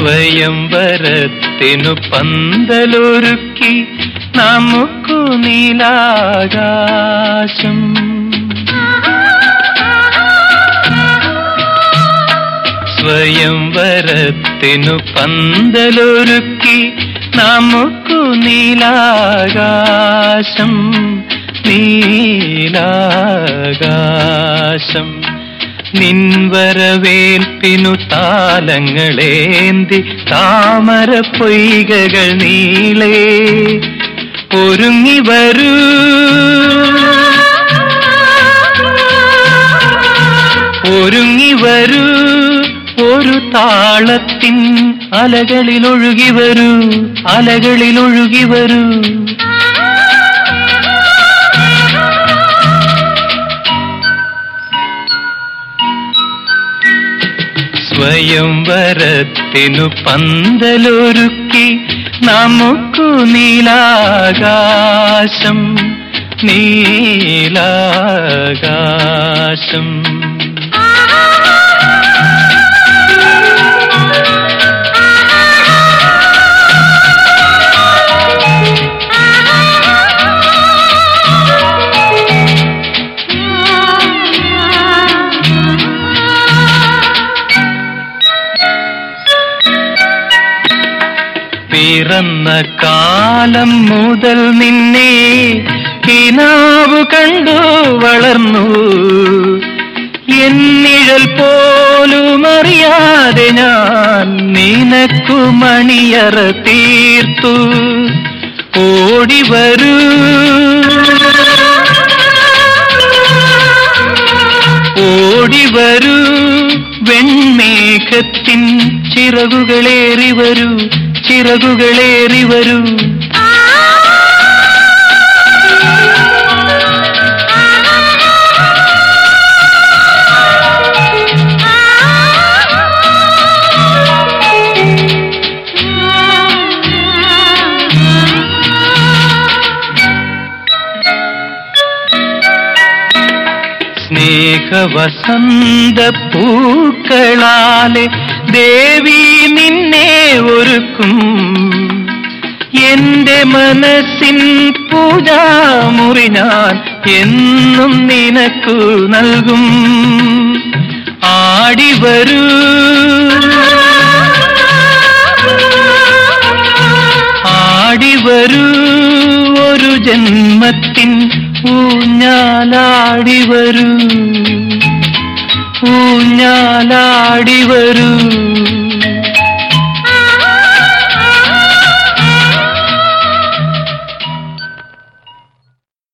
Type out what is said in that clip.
സ്വയംവരത്തിനു പന്തലൊരുക്കി നമുക്കു നീലാകാശം. സ്വയംവരത്തിനു പന്തലൊരുക്കി നമുക്കു നീലാകാശം നീലാകാശം. നിൻവരവേൽപ്പിനു താലങ്ങളേന്തി താമര പൊയ്കകൾ നീളേ. ഒരുങ്ങി വരൂ ഒരുങ്ങി വരൂ ഒരു താളത്തിൻ അലകളിൽ ഒഴുകി വരൂ അലകളിൽ ഒഴുകി വരൂ സ്വയംവരത്തിനു പന്തലൊരുക്കി നമുക്കു നീലാകാശം നീലാകാശം. പിറന്ന കാലം മുതൽ നിന്നെ കിനാവ് കണ്ടു വളർന്നു. എന്നിഴൽ പോലും അറിയാതെ ഞാൻ നിനക്കു മണിയറ തീർത്തു. ഓടിവരൂ ഓടിവരൂ ഓടി വരൂ. വെൺമേഘത്തിൻ ചിറകുകളേറി വരൂ. ചിറകുകളേറി വരൂ. സ്നേഹവസന്ത പൂക്കളാലെ ദേവി നിന്നെ ഒരുക്കും. എന്റെ മനസ്സിൻ പൂജാമുറി ഞാൻ എന്നും നിനക്കു നൽകും. ആടിവരൂ ആടിവരൂ ഒരു ജന്മത്തിൻ ഊഞ്ഞാലാടിവരൂ ഊഞ്ഞാലാടിവരൂ